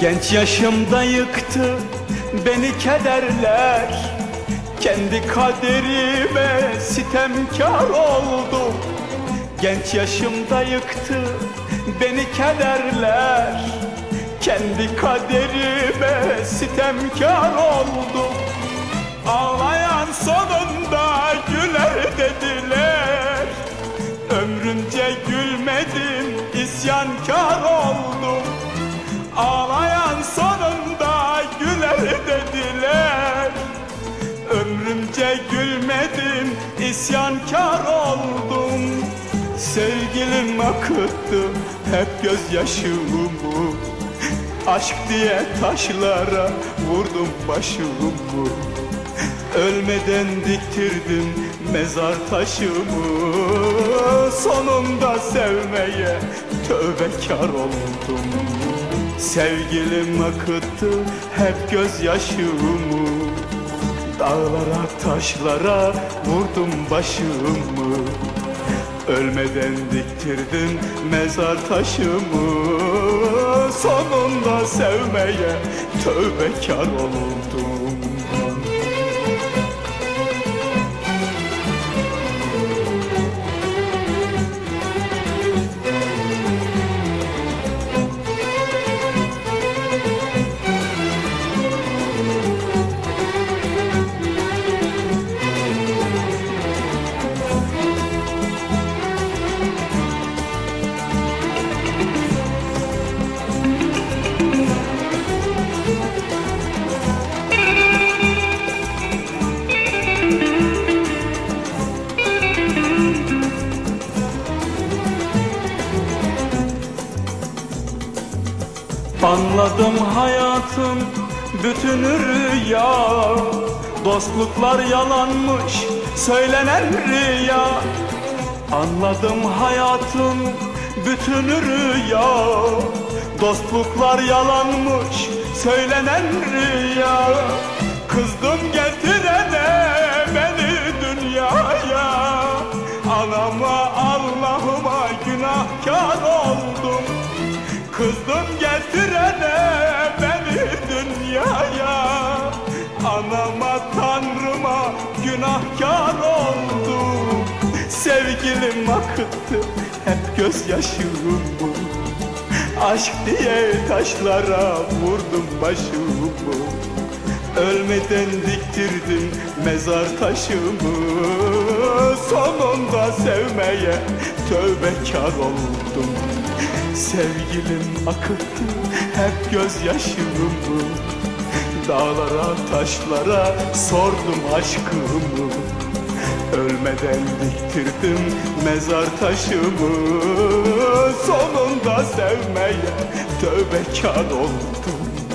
Genç yaşımda yıktı beni kederler. Kendi kaderime sitemkar oldum Genç yaşımda yıktı beni kederler. Kendi kaderime sitemkar oldum Ağlayan sonunda güler dediler. Ömrümce gülmedim isyankar oldum Ağlayan sonunda güler dediler. Ömrümce gülmedim isyankar oldum. Sevgilim akıttı hep gözyaşımı. Aşk diye taşlara vurdum başımı. Ölmeden diktirdim mezar taşımı. Sonunda sevmeye tövbekar oldum Sevgilim akıttı hep gözyaşımı Dağlara taşlara vurdum başımı. Ölmeden diktirdim mezar taşımı. Sonunda sevmeye tövbekar oldum Anladım hayatın bütünü rüya. Dostluklar yalanmış söylenen rüya. Anladım hayatın bütünü rüya. Dostluklar yalanmış söylenen rüya. Kızdım getirene Kızdım getirene beni dünyaya. Anama tanrıma günahkar oldum. Sevgilim akıttı hep gözyaşımı Aşk diye taşlara vurdum başımı Ölmeden diktirdim mezar taşımı. Sonunda sevmeye tövbekar oldum. Sevgilim akıttı hep gözyaşımı. Dağlara taşlara sordum aşkımı. Ölmeden diktirdim mezar taşımı. Sonunda sevmeye tövbekar oldum